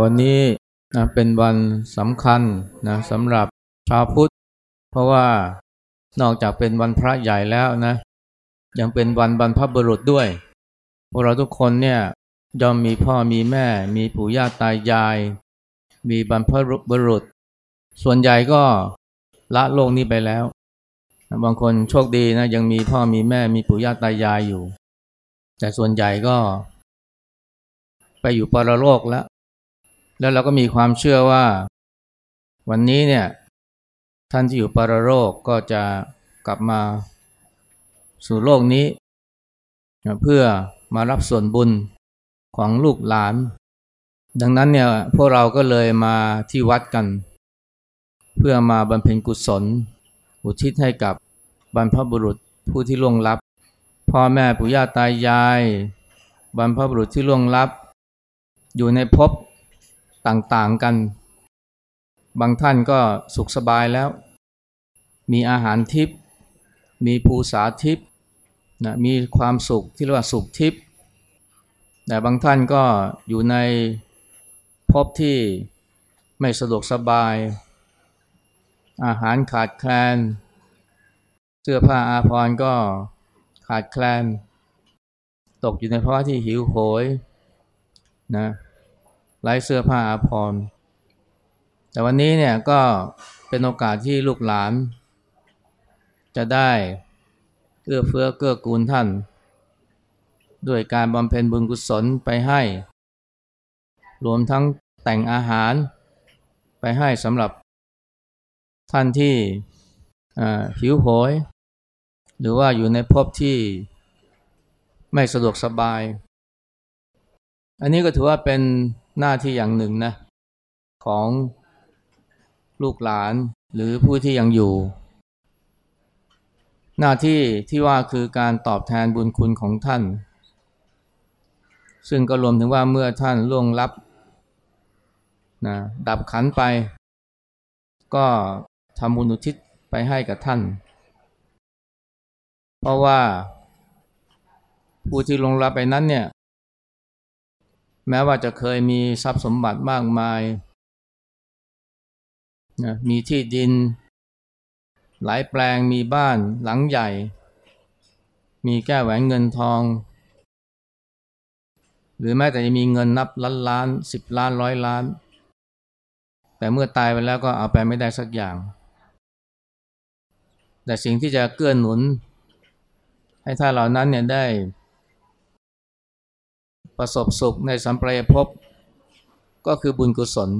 วันนี้นะเป็นวันสำคัญนะสำหรับชาวพุทธ เพราะว่านอกจากเป็นวันพระใหญ่แล้วนะ ยังเป็นวันบรรพบุรุษด้วย พวกเราทุกคนเนี่ยย่อมมีพ่อมีแม่ มีปู่ย่าตายาย มีบรรพบุรุษ ส่วนใหญ่ก็ละโลกนี้ไปแล้ว บางคนโชคดีนะยังมีพ่อมีแม่มีปู่ย่าตายายอยู่ แต่ส่วนใหญ่ก็ ไปอยู่ปรโลกแล้ว แล้วเราก็มีความเชื่อว่า วันนี้เนี่ยท่านที่อยู่ปรโลกก็จะกลับมาสู่โลกนี้ เพื่อมารับส่วนบุญของลูกหลาน ดังนั้นเนี่ยพวกเราก็เลยมาที่วัดกัน เพื่อมาบำเพ็ญกุศล อุทิศให้กับบรรพบุรุษผู้ที่ล่วงลับ พ่อแม่ปู่ย่าตายาย บรรพบุรุษที่ล่วงลับ อยู่ในภพ ต่างๆกัน บางท่านก็สุขสบายแล้ว มีอาหารทิพย์มีภูษาทิพย์นะมีความสุขที่เรียกว่าสุขทิพย์แต่บางท่านก็อยู่ในภพที่ไม่สะดวกสบาย อาหารขาดแคลน เสื้อผ้าอาภรณ์ก็ขาดแคลน ตกอยู่ในภาวะที่หิวโหยนะ ไร้เสื้อผ้าอาภรณ์แต่วันนี้เนี่ยก็เป็นโอกาสที่ลูกหลาน จะได้เอื้อเฟื้อเกื้อกูลท่าน ด้วยการบำเพ็ญบุญกุศลไปให้ รวมทั้งแต่งอาหารไปให้สำหรับท่านที่หิวโหย หรือว่าอยู่ในภพที่ไม่สะดวกสบาย อันนี้ก็ถือว่าเป็น หน้าที่อย่างหนึ่งนะของลูกหลานหรือผู้ที่ยังอยู่ หน้าที่ที่ว่าคือการตอบแทนบุญคุณของท่าน ซึ่งก็รวมถึงว่าเมื่อท่านล่วงลับนะดับขันไป ก็ทำบุญอุทิศไปให้กับท่าน เพราะว่าผู้ที่ลงรับไปนั้นเนี่ย แม้ว่าจะเคยมีทรัพย์สมบัติมากมายนะมีที่ดิน หลายแปลงมีบ้านหลังใหญ่ มีแก้แหวนเงินทอง หรือแม้แต่จะมีเงินนับล้านล้านสิบล้านร้อยล้าน แต่เมื่อตายไปแล้วก็เอาไปไม่ได้สักอย่าง แต่สิ่งที่จะเกื้อหนุน ให้ท่านเหล่านั้นเนี่ยได้ ประสบสุขในสัมปรายภพก็คือบุญกุศล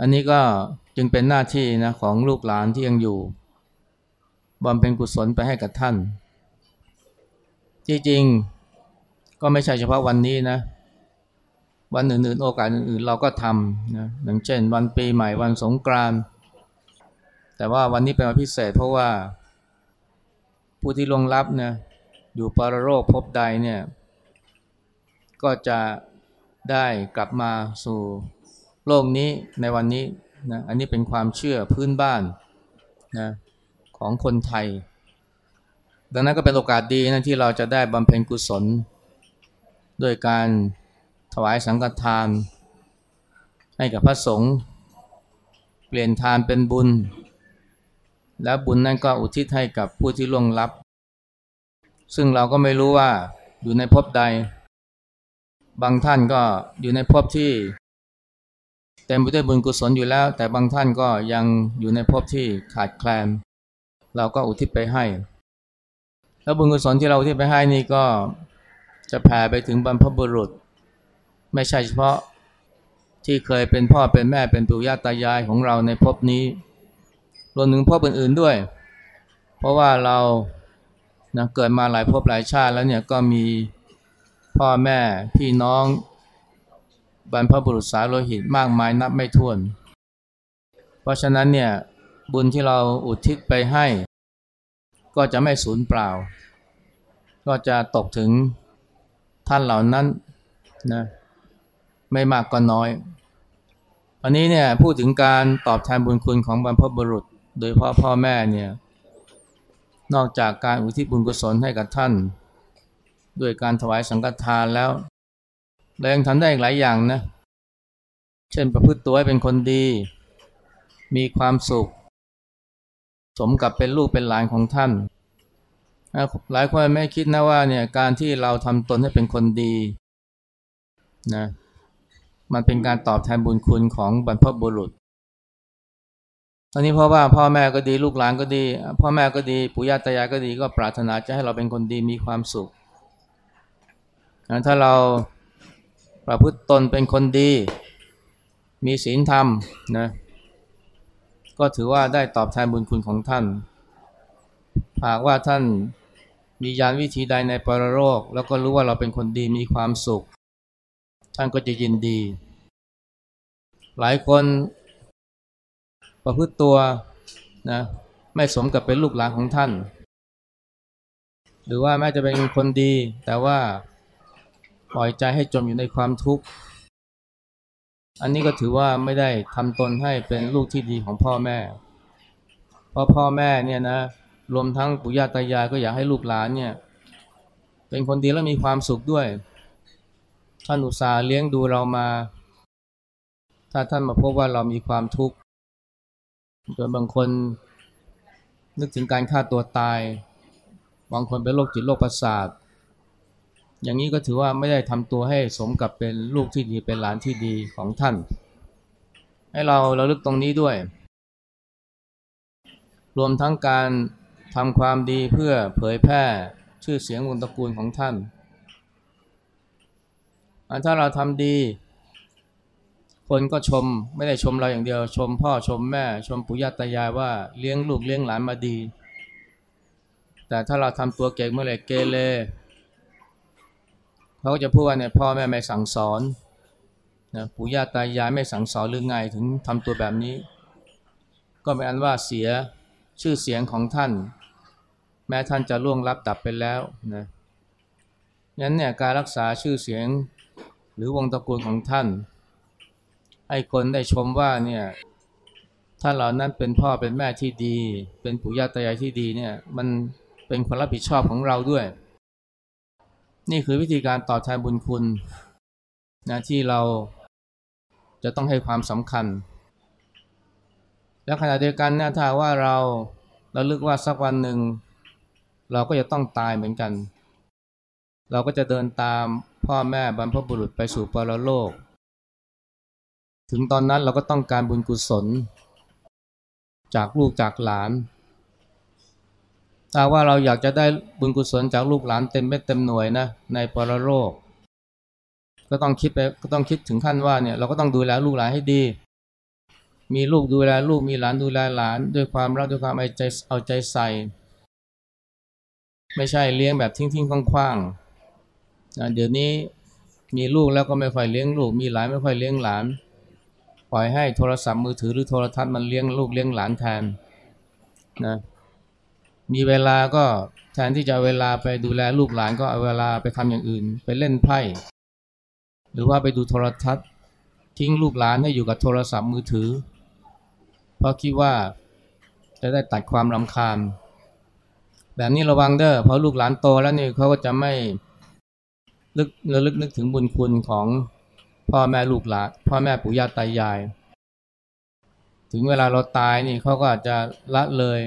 อันนี้ก็จึงเป็นหน้าที่นะของลูกหลานที่ยังอยู่บำเพ็ญกุศลไปให้กับท่าน จริงๆก็ไม่ใช่เฉพาะวันนี้นะ วันอื่นๆ โอกาสอื่นๆ เราก็ทำนะอย่างเช่น วันปีใหม่วันสงกรานต์แต่ว่าวันนี้เป็นวันพิเศษเพราะว่าผู้ที่ลงรับเนี่ยอยู่ปรโรคพบใดเนี่ย ก็จะได้กลับมาสู่โลกนี้ในวันนี้นะอันนี้เป็นความเชื่อพื้นบ้านนะของคนไทย ดังนั้นก็เป็นโอกาสดีนะที่เราจะได้บำเพ็ญกุศลโดยการถวายสังฆทาน ให้กับพระสงฆ์เปลี่ยนทานเป็นบุญ และบุญนั้นก็อุทิศให้กับผู้ที่ล่วงลับ ซึ่งเราก็ไม่รู้ว่าอยู่ในภพใด บางท่านก็อยู่ในภพที่เต็มไปด้วยบุญกุศลอยู่แล้ว แต่บางท่านก็ยังอยู่ในภพที่ขาดแคลน เราก็อุทิศไปให้ แล้วบุญกุศลที่เราอุทิศไปให้นี่ก็จะแผ่ไปถึงบรรพบุรุษ ไม่ใช่เฉพาะที่เคยเป็นพ่อเป็นแม่เป็นปู่ย่าตายายของเราในภพนี้ รวมถึงภพอื่นๆด้วย เพราะว่าเรานะเกิดมาหลายภพหลายชาติแล้วเนี่ยก็มี พ่อแม่พี่น้อง บรรพบุรุษสาโลหิตมากมายนับไม่ถ้วน เพราะฉะนั้นเนี่ยบุญที่เราอุทิศไปให้ ก็จะไม่สูญเปล่า ก็จะตกถึงท่านเหล่านั้นนะไม่มากก็น้อยอันนี้เนี่ยพูดถึงการตอบแทนบุญคุณของบรรพบุรุษ โดยพ่อพ่อแม่เนี่ยนอกจากการอุทิศบุญกุศลให้กับท่าน ด้วยการถวายสังฆทานแล้วเรายังทำได้อีกหลายอย่างนะ เช่นประพฤติตัวให้เป็นคนดี มีความสุข สมกับเป็นลูกเป็นหลานของท่าน หลายคนไม่คิดนะว่าเนี่ยการที่เราทำตนให้เป็นคนดีนะมันเป็นการตอบแทนบุญคุณของบรรพบุรุษตอนนี้เพราะว่าพ่อแม่ก็ดีลูกหลานก็ดี พ่อแม่ก็ดีปู่ย่าตายายก็ดีก็ปรารถนาจะให้เราเป็นคนดีมีความสุข ถ้าเราประพฤติตนเป็นคนดี มีศีลธรรมนะก็ถือว่าได้ตอบแทนบุญคุณของท่าน หากว่าท่านมียานวิธีใดในปรโลกแล้วก็รู้ว่าเราเป็นคนดีมีความสุข ท่านก็จะยินดี หลายคนประพฤติตัวนะไม่สมกับเป็นลูกหลานของท่าน หรือว่าแม้จะเป็นคนดีแต่ว่า ปล่อยใจให้จมอยู่ในความทุกข์ อันนี้ก็ถือว่าไม่ได้ทำตนให้เป็นลูกที่ดีของพ่อแม่ เพราะพ่อแม่เนี่ยนะรวมทั้งปู่ย่าตายายก็อยากให้ลูกหลานเนี่ย เป็นคนดีและมีความสุขด้วย ท่านอุตส่าห์เลี้ยงดูเรามา ถ้าท่านมาพบว่าเรามีความทุกข์จนบางคนนึกถึงการฆ่าตัวตาย บางคนเป็นโรคจิตโรคประสาท อย่างนี้ก็ถือว่าไม่ได้ทำตัวให้สมกับเป็นลูกที่ดีเป็นหลานที่ดีของท่าน ให้เราเราลึกตรงนี้ด้วย รวมทั้งการทำความดีเพื่อเผยแพร่ชื่อเสียงวงตระกูลของท่านถ้าเราทำดี คนก็ชมไม่ได้ชมเราอย่างเดียว ชมพ่อชมแม่ชมปู่ย่าตายายว่าเลี้ยงลูกเลี้ยงหลานมาดี แต่ถ้าเราทำตัวเก่งเมื่อไหร่เกเร เขาก็จะพูดว่าเนี่ยพ่อแม่ไม่สั่งสอนนะปู่ย่าตายายไม่สั่งสอนหรือไงถึงทำตัวแบบนี้ ก็เป็นอันว่าเสียชื่อเสียงของท่าน แม้ท่านจะล่วงลับดับไปแล้วนะงั้นเนี่ยการรักษาชื่อเสียงหรือวงตระกูลของท่านให้คนได้ชมว่าเนี่ยท่านเหล่านั้นเป็นพ่อเป็นแม่ที่ดี เป็นปู่ย่าตายายที่ดีเนี่ยมันเป็นความรับผิดชอบของเราด้วย นี่คือวิธีการตอบแทนบุญคุณนะที่เราจะต้องให้ความสำคัญ แล้วขณะเดียวกันนะถ้าว่าเราเราลึกว่าสักวันหนึ่ง เราก็จะต้องตายเหมือนกัน เราก็จะเดินตามพ่อแม่บรรพบุรุษไปสู่ปรโลก ถึงตอนนั้นเราก็ต้องการบุญกุศล จากลูกจากหลาน ถ้าว่าเราอยากจะได้บุญกุศลจากลูกหลานเต็มเม็ดเต็มหน่วยนะในปรโลก ก็ต้องคิดไปก็ต้องคิดถึงขั้นว่าเนี่ยเราก็ต้องดูแลลูกหลานให้ดี มีลูกดูแลลูกมีหลานดูแลหลาน ด้วยความรักด้วยความเอาใจเอาใจใส่ ไม่ใช่เลี้ยงแบบทิ้งทิ้งคว่างๆนะเดี๋ยวนี้มีลูกแล้วก็ไม่ค่อยเลี้ยงลูก มีหลานไม่ค่อยเลี้ยงหลาน ปล่อยให้โทรศัพท์มือถือหรือโทรทัศน์มันเลี้ยงลูกเลี้ยงหลานแทนนะ มีเวลาก็แทนที่จะเเวลาไปดูแลลูกหลานก็เอาเวลาไปทำอย่างอื่น ไปเล่นไพ่ หรือว่าไปดูโทรทัศน์ ทิ้งลูกหลานให้อยู่กับโทรศัพท์มือถือ เพราะคิดว่าจะได้ตัดความรำคาญ แบบนี้ระวังเด้อเพราะลูกหลานโตแล้วนี่เขาก็จะไม่ลึกระลึกนึกถึงบุญคุณของพ่อแม่ลูกหลานพ่อแม่ปู่ย่าตายาย ถึงเวลาเราตายนี่เขาก็อาจจะละเลย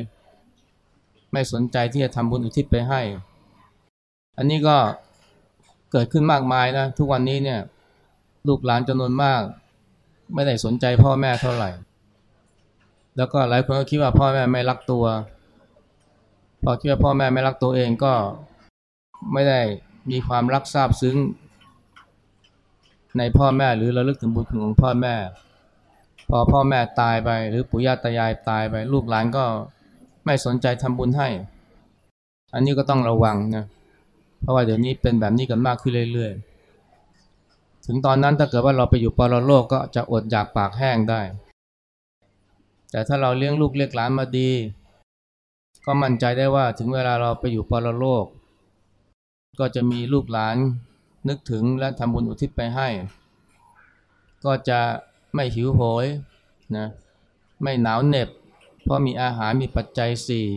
ไม่สนใจที่จะทำบุญอุทิศไปให้ อันนี้ก็เกิดขึ้นมากมายนะ ทุกวันนี้เนี่ยลูกหลานจำนวนมาก ไม่ได้สนใจพ่อแม่เท่าไหร่ แล้วก็หลายคนก็คิดว่าพ่อแม่ไม่รักตัว พอคิดว่าพ่อแม่ไม่รักตัวเองก็ไม่ได้มีความรักซาบซึ้ง ในพ่อแม่หรือระลึกถึงบุญคุณของพ่อแม่ พอพ่อแม่ตายไปหรือปู่ย่าตายายตายไป ลูกหลานก็ ไม่สนใจทำบุญให้ อันนี้ก็ต้องระวังนะเพราะว่าเดี๋ยวนี้เป็นแบบนี้กันมากขึ้นเรื่อย ๆ ถึงตอนนั้นถ้าเกิดว่าเราไปอยู่ปรโลกก็จะอดอยากปากแห้งได้ แต่ถ้าเราเลี้ยงลูกเลี้ยงหลานมาดี ก็มั่นใจได้ว่าถึงเวลาเราไปอยู่ปรโลก ก็จะมีลูกหลานนึกถึงและทำบุญอุทิศไปให้ ก็จะไม่หิวโหยนะไม่หนาวเหน็บ เพราะมีอาหารมีปัจจัยสี่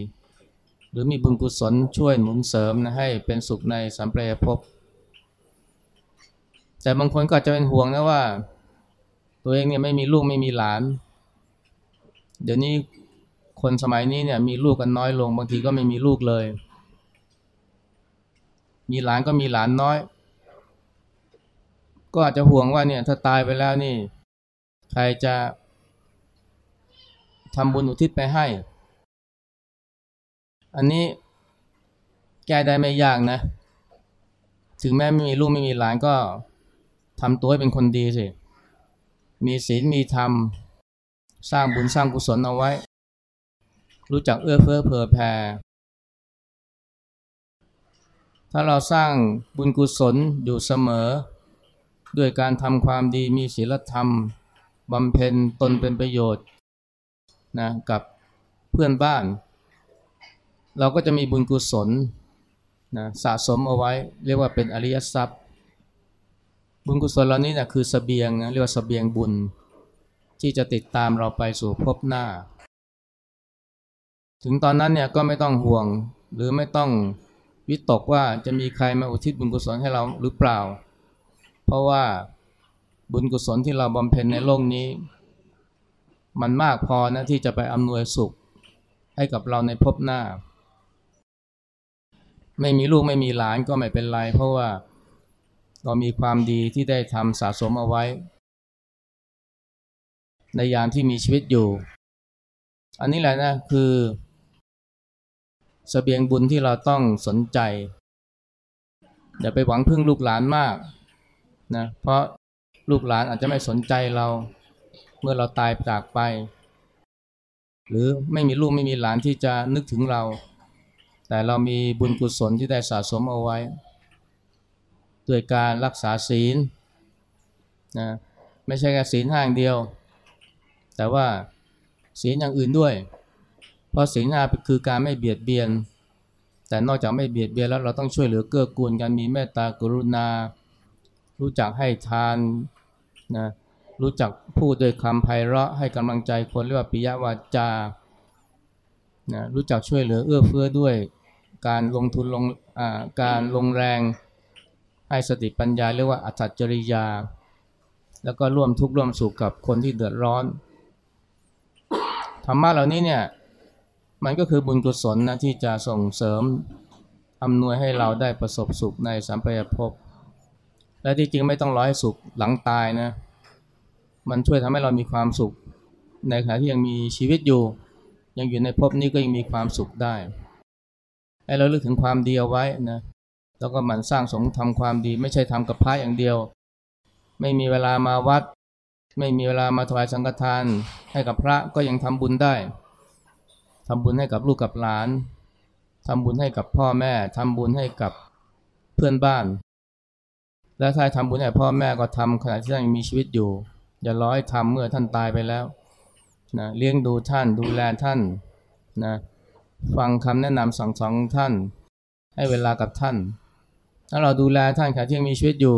หรือมีบุญกุศลช่วยหนุนเสริมนะให้เป็นสุขในสัมปรายภพแต่บางคนก็จจะเป็นห่วงนะว่า ตัวเองเนี่ยไม่มีลูกไม่มีหลาน เดี๋ยวนี้คนสมัยนี้เนี่ยมีลูกกันน้อยลง บางทีก็ไม่มีลูกเลย มีหลานก็มีหลานน้อย ก็อาจจะห่วงว่าเนี่ยถ้าตายไปแล้วนี่ ใครจะ ทำบุญอุทิศไปให้ อันนี้แก้ได้ไม่ยากนะ ถึงแม้ไม่มีลูกไม่มีหลานก็ทำตัวให้เป็นคนดีสิ มีศีลมีธรรม สร้างบุญสร้างกุศลเอาไว้ รู้จักเอื้อเฟื้อเผื่อแผ่ถ้าเราสร้างบุญกุศลอยู่เสมอ ด้วยการทำความดีมีศีลธรรมบำเพ็ญตนเป็นประโยชน์ นะกับเพื่อนบ้าน เราก็จะมีบุญกุศลนะสะสมเอาไว้ เรียกว่าเป็นอริยทรัพย์ บุญกุศลเหล่านี้นะคือสเสบียงนะเรียกว่าสเสบียงบุญ ที่จะติดตามเราไปสู่ภพหน้า ถึงตอนนั้นเนี่ยก็ไม่ต้องห่วงหรือไม่ต้องวิตกว่าจะมีใครมาอุทิศบุญกุศลให้เราหรือเปล่า เพราะว่าบุญกุศลที่เราบำเพ็ญในโลกนี้ มันมากพอนะที่จะไปอำนวยสุขให้กับเราในภพหน้า ไม่มีลูกไม่มีหลานก็ไม่เป็นไร เพราะว่าเรามีความดีที่ได้ทำสะสมเอาไว้ ในยามที่มีชีวิตอยู่ อันนี้แหละนะคือสเสบียงบุญที่เราต้องสนใจ อย่าไปหวังพึ่งลูกหลานมากนะเพราะลูกหลานอาจจะไม่สนใจเรา เมื่อเราตายจากไป หรือไม่มีลูกไม่มีหลานที่จะนึกถึงเรา แต่เรามีบุญกุศลที่ได้สะสมเอาไว้ด้วยการรักษาศีลนะไม่ใช่แค่ศีลห้างเดียว แต่ว่าศีลอย่างอื่นด้วย เพราะศีลห้าคือการไม่เบียดเบียน แต่นอกจากไม่เบียดเบียนแล้วเราต้องช่วยเหลือเกื้อกูลกันมีเมตตากรุณา รู้จักให้ทานนะ รู้จักพูดด้วยคำไพเราะให้กำลังใจคนเรียกว่าปิยวาจานะรู้จักช่วยเหลือเอื้อเฟื้อด้วยการลงทุนลงการลงแรงให้สติปัญญาเรียกว่าอัตจริยา แล้วก็ร่วมทุกข์ร่วมสุขกับคนที่เดือดร้อนธรรมะเหล่านี้เนี่ยมันก็คือบุญกุศลนะที่จะส่งเสริมอำนวยให้เราได้ประสบสุขในสัมปยภพและที่จริงไม่ต้องรอให้สุขหลังตายนะ มันช่วยทำให้เรามีความสุข ในขณะที่ยังมีชีวิตอยู่ ยังอยู่ในภพนี้ก็ยังมีความสุขได้ให้เราลือกถึงความดีเอาไว้นะแล้วก็หมั่นสร้างสงฆ์ทำความดี ไม่ใช่ทำกับพระอย่างเดียว ไม่มีเวลามาวัด ไม่มีเวลามาถวายสังฆทาน ให้กับพระก็ยังทำบุญได้ทำบุญให้กับลูกกับหลานทำบุญให้กับพ่อแม่ทำบุญให้กับเพื่อนบ้าน และถ้าทำบุญให้พ่อแม่ก็ทำขณะที่ยังมีชีวิตอยู่ อย่ารอให้ทำเมื่อท่านตายไปแล้วนะเลี้ยงดูท่านดูแลท่านนะฟังคำแนะนำสั่งสอนท่าน ให้เวลากับท่าน ถ้าเราดูแลท่านขณะที่ยังมีชีวิตอยู่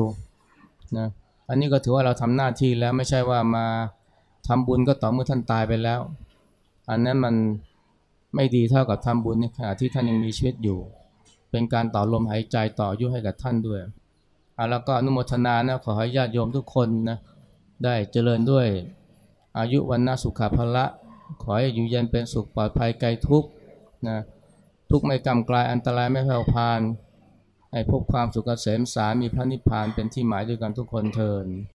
นะอันนี้ก็ถือว่าเราทำหน้าที่แล้วไม่ใช่ว่ามาทำบุญก็ต่อเมื่อท่านตายไปแล้ว อันนั้นมันไม่ดีเท่ากับทำบุญในขณะที่ท่านยังมีชีวิตอยู่ เป็นการต่อลมหายใจต่อยุให้กับท่านด้วยอาแล้วก็อนุโมทนานะขอให้ญาติโยมทุกคนนะ ได้เจริญด้วยอายุวันนาสุขภละ ขอให้อยู่เย็นเป็นสุขปลอดภัยไกลทุกนะทุกไม่กำกลายอันตรายไม่แผ่วพานให้พบความสุขเกษมสารมีพระนิพพานเป็นที่หมายด้วยกันทุกคนเทิน